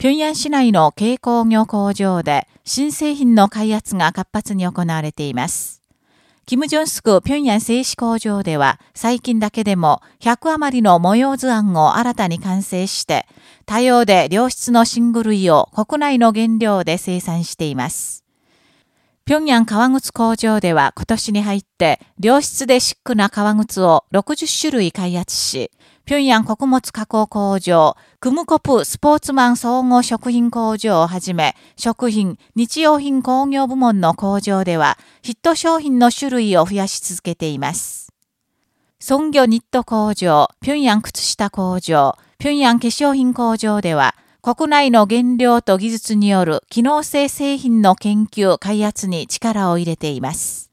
平壌市内の軽工業工場で新製品の開発が活発に行われています。キム・ジョンスク平壌製紙工場では最近だけでも100余りの模様図案を新たに完成して多様で良質のシングルイを国内の原料で生産しています。平壌革靴工場では今年に入って良質でシックな革靴を60種類開発し、平壌穀物加工工場、クムコプスポーツマン総合食品工場をはじめ、食品、日用品工業部門の工場では、ヒット商品の種類を増やし続けています。孫魚ニット工場、平壌靴下工場、平壌化粧品工場では、国内の原料と技術による機能性製品の研究、開発に力を入れています。